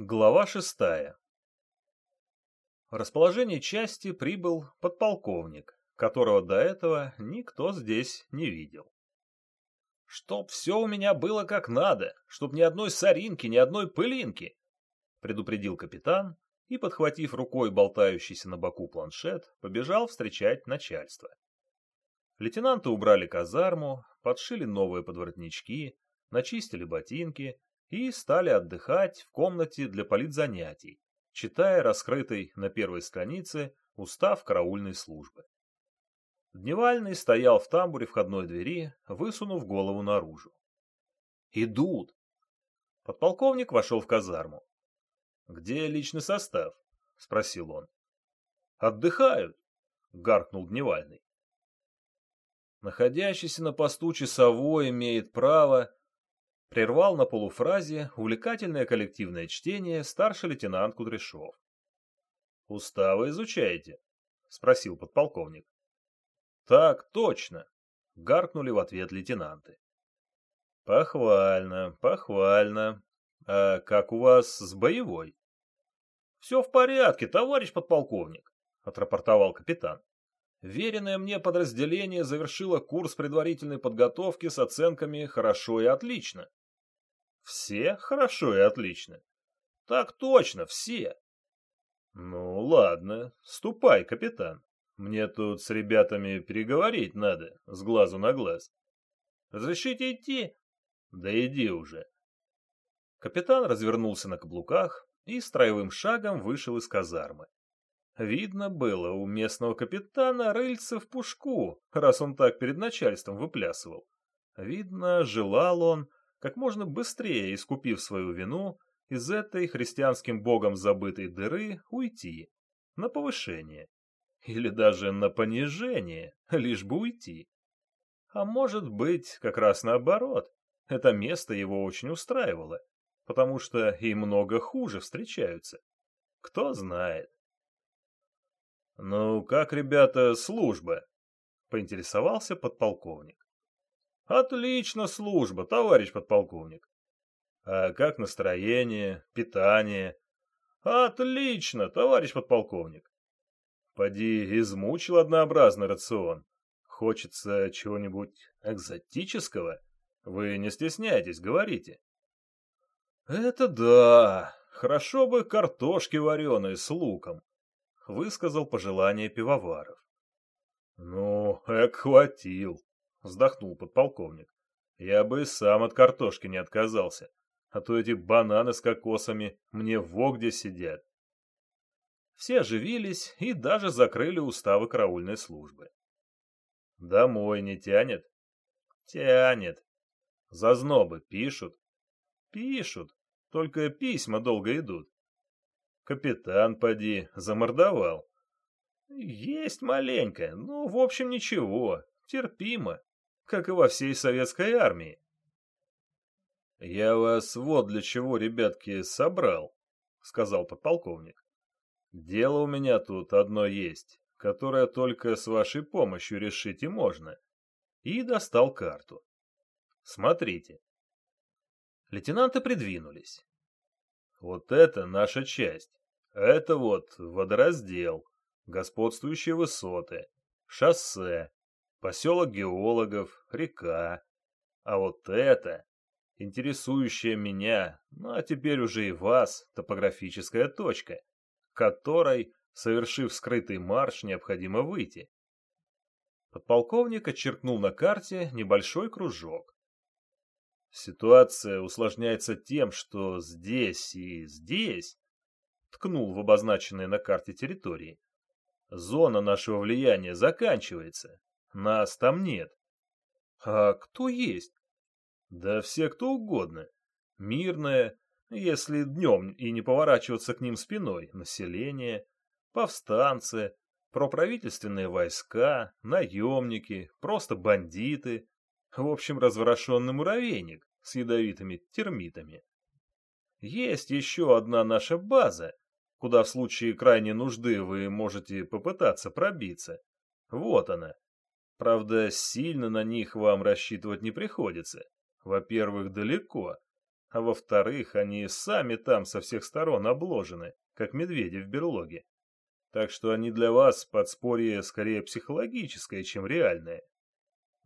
Глава шестая. В расположение части прибыл подполковник, которого до этого никто здесь не видел. «Чтоб все у меня было как надо, чтоб ни одной соринки, ни одной пылинки!» предупредил капитан и, подхватив рукой болтающийся на боку планшет, побежал встречать начальство. Лейтенанты убрали казарму, подшили новые подворотнички, начистили ботинки и стали отдыхать в комнате для политзанятий, читая раскрытый на первой странице устав караульной службы. Дневальный стоял в тамбуре входной двери, высунув голову наружу. «Идут!» Подполковник вошел в казарму. «Где личный состав?» — спросил он. «Отдыхают!» — гаркнул Дневальный. Находящийся на посту часовой имеет право Прервал на полуфразе увлекательное коллективное чтение старший лейтенант Кудряшов. «Уставы изучаете?» — спросил подполковник. «Так точно!» — гаркнули в ответ лейтенанты. «Похвально, похвально. А как у вас с боевой?» «Все в порядке, товарищ подполковник», — отрапортовал капитан. Веренное мне подразделение завершило курс предварительной подготовки с оценками «хорошо» и «отлично». Все хорошо и отлично. Так точно, все. Ну, ладно, ступай, капитан. Мне тут с ребятами переговорить надо, с глазу на глаз. Разрешите идти? Да иди уже. Капитан развернулся на каблуках и строевым шагом вышел из казармы. Видно было у местного капитана рыльца в пушку, раз он так перед начальством выплясывал. Видно, желал он, как можно быстрее искупив свою вину, из этой христианским богом забытой дыры уйти, на повышение. Или даже на понижение, лишь бы уйти. А может быть, как раз наоборот, это место его очень устраивало, потому что и много хуже встречаются. Кто знает. «Ну, как, ребята, служба?» — поинтересовался подполковник. Отлично служба, товарищ подполковник. А как настроение, питание? Отлично, товарищ подполковник. Поди, измучил однообразный рацион. Хочется чего-нибудь экзотического? Вы не стесняйтесь, говорите. Это да, хорошо бы картошки вареной с луком, высказал пожелание пивоваров. Ну, эк хватил вздохнул подполковник. Я бы сам от картошки не отказался, а то эти бананы с кокосами мне во где сидят. Все оживились и даже закрыли уставы караульной службы. Домой не тянет? Тянет. Зазнобы пишут? Пишут, только письма долго идут. Капитан, поди, замордовал. Есть маленько, ну, в общем, ничего, терпимо как и во всей советской армии. «Я вас вот для чего, ребятки, собрал», — сказал подполковник. «Дело у меня тут одно есть, которое только с вашей помощью решить и можно». И достал карту. «Смотрите». Лейтенанты придвинулись. «Вот это наша часть. Это вот водораздел, господствующие высоты, шоссе, поселок геологов, река. А вот это, интересующая меня, ну а теперь уже и вас, топографическая точка, которой, совершив скрытый марш, необходимо выйти. Подполковник отчеркнул на карте небольшой кружок. Ситуация усложняется тем, что здесь и здесь, ткнул в обозначенные на карте территории, зона нашего влияния заканчивается, нас там нет. А кто есть? Да все кто угодно. Мирное, если днем и не поворачиваться к ним спиной, население, повстанцы, проправительственные войска, наемники, просто бандиты. В общем, разворошенный муравейник с ядовитыми термитами. Есть еще одна наша база, куда в случае крайней нужды вы можете попытаться пробиться. Вот она, Правда, сильно на них вам рассчитывать не приходится. Во-первых, далеко. а во-вторых, они сами там со всех сторон обложены, как медведи в берлоге. Так что они для вас подспорье скорее психологическое, чем реальное.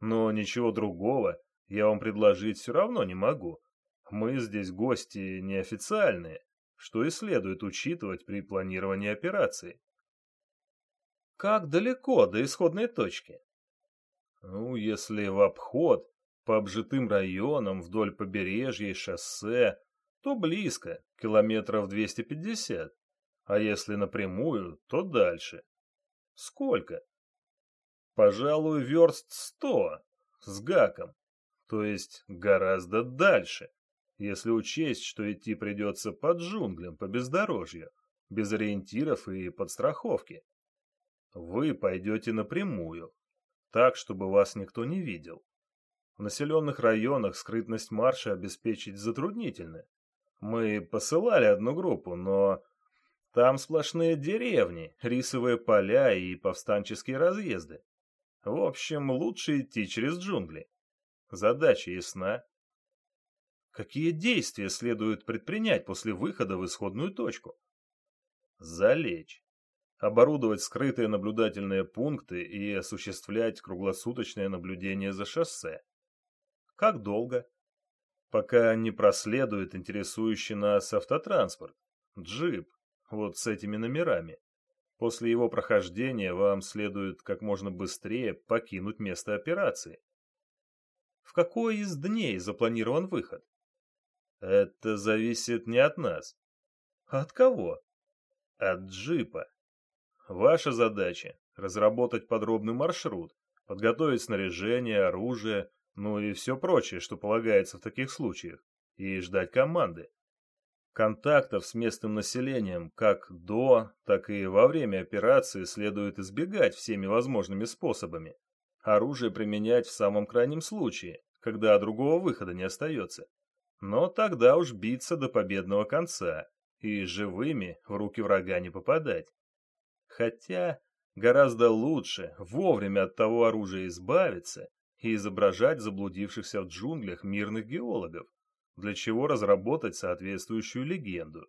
Но ничего другого я вам предложить все равно не могу. Мы здесь гости неофициальные, что и следует учитывать при планировании операции. Как далеко до исходной точки? Ну, если в обход, по обжитым районам, вдоль побережья и шоссе, то близко, километров 250. А если напрямую, то дальше. Сколько? Пожалуй, верст сто, с гаком. То есть гораздо дальше, если учесть, что идти придется под джунглям, по бездорожью, без ориентиров и подстраховки. Вы пойдете напрямую, так, чтобы вас никто не видел. В населенных районах скрытность марша обеспечить затруднительно. Мы посылали одну группу, но там сплошные деревни, рисовые поля и повстанческие разъезды. В общем, лучше идти через джунгли. Задача ясна. Какие действия следует предпринять после выхода в исходную точку? Залечь. Оборудовать скрытые наблюдательные пункты и осуществлять круглосуточное наблюдение за шоссе. Как долго? Пока не проследует интересующий нас автотранспорт. Джип, вот с этими номерами. После его прохождения вам следует как можно быстрее покинуть место операции. В какой из дней запланирован выход? Это зависит не от нас. От кого? От джипа. Ваша задача – разработать подробный маршрут, подготовить снаряжение, оружие, ну и все прочее, что полагается в таких случаях, и ждать команды. Контактов с местным населением как до, так и во время операции следует избегать всеми возможными способами. Оружие применять в самом крайнем случае, когда другого выхода не остается. Но тогда уж биться до победного конца и живыми в руки врага не попадать. Хотя гораздо лучше вовремя от того оружия избавиться и изображать заблудившихся в джунглях мирных геологов, для чего разработать соответствующую легенду.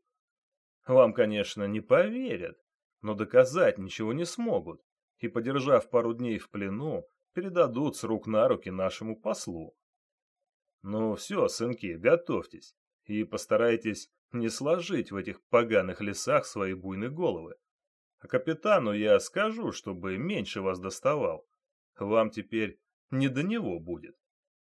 Вам, конечно, не поверят, но доказать ничего не смогут, и, подержав пару дней в плену, передадут с рук на руки нашему послу. Ну все, сынки, готовьтесь, и постарайтесь не сложить в этих поганых лесах свои буйные головы. А капитану я скажу, чтобы меньше вас доставал. Вам теперь не до него будет.